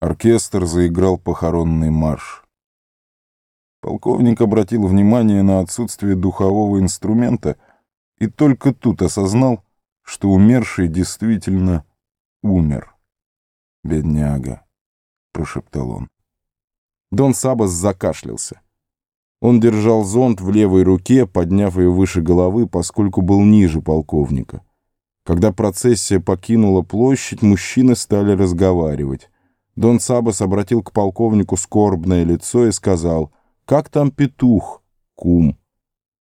Оркестр заиграл похоронный марш. Полковник обратил внимание на отсутствие духового инструмента и только тут осознал, что умерший действительно умер. «Бедняга», — прошептал он. Дон Сабас закашлялся. Он держал зонт в левой руке, подняв ее выше головы, поскольку был ниже полковника. Когда процессия покинула площадь, мужчины стали разговаривать. Дон Сабас обратил к полковнику скорбное лицо и сказал, «Как там петух, кум?»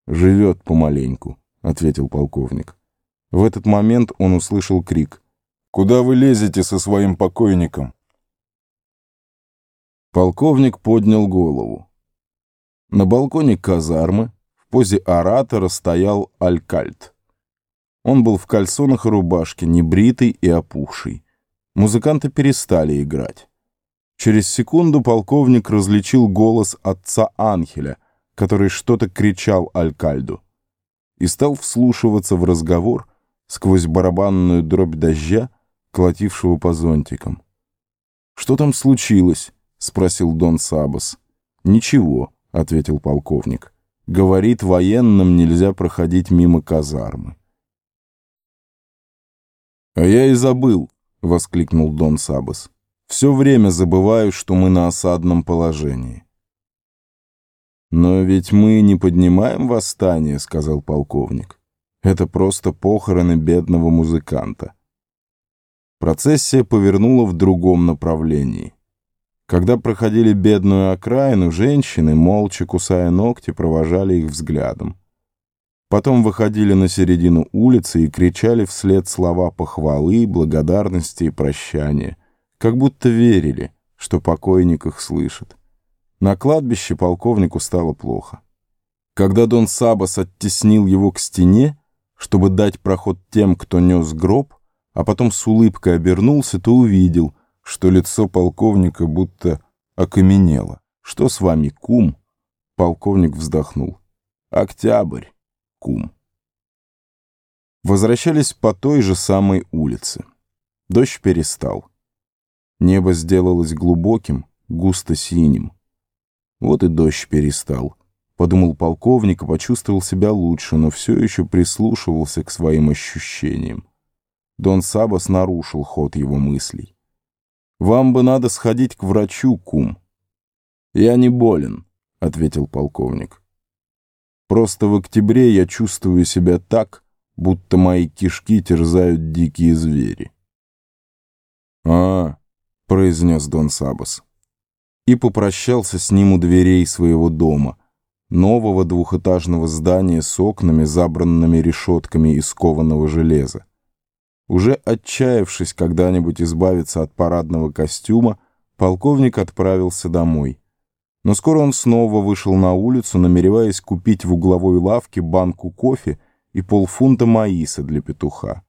«Живет помаленьку», — ответил полковник. В этот момент он услышал крик. «Куда вы лезете со своим покойником?» Полковник поднял голову. На балконе казармы в позе оратора стоял Алькальт. Он был в кальсонах и рубашке, небритый и опухший. Музыканты перестали играть. Через секунду полковник различил голос отца Анхеля, который что-то кричал Алькальду, и стал вслушиваться в разговор сквозь барабанную дробь дождя, колотившего по зонтикам. «Что там случилось?» — спросил Дон Сабас. «Ничего», — ответил полковник. «Говорит, военным нельзя проходить мимо казармы». «А я и забыл», — воскликнул Дон Сабас. «Все время забываю, что мы на осадном положении». «Но ведь мы не поднимаем восстание», — сказал полковник. «Это просто похороны бедного музыканта». Процессия повернула в другом направлении. Когда проходили бедную окраину, женщины, молча кусая ногти, провожали их взглядом. Потом выходили на середину улицы и кричали вслед слова похвалы, благодарности и прощания, как будто верили, что покойник их слышит. На кладбище полковнику стало плохо. Когда Дон Сабас оттеснил его к стене, чтобы дать проход тем, кто нес гроб, а потом с улыбкой обернулся, то увидел, что лицо полковника будто окаменело. «Что с вами, кум?» Полковник вздохнул. «Октябрь» кум. Возвращались по той же самой улице. Дождь перестал. Небо сделалось глубоким, густо синим. Вот и дождь перестал. Подумал полковник и почувствовал себя лучше, но все еще прислушивался к своим ощущениям. Дон Сабас нарушил ход его мыслей. «Вам бы надо сходить к врачу, кум». «Я не болен», — ответил полковник. Просто в октябре я чувствую себя так, будто мои кишки терзают дикие звери. «А, — произнес Дон Сабас. И попрощался с ним у дверей своего дома, нового двухэтажного здания с окнами, забранными решетками из кованого железа. Уже отчаявшись когда-нибудь избавиться от парадного костюма, полковник отправился домой — но скоро он снова вышел на улицу, намереваясь купить в угловой лавке банку кофе и полфунта маиса для петуха.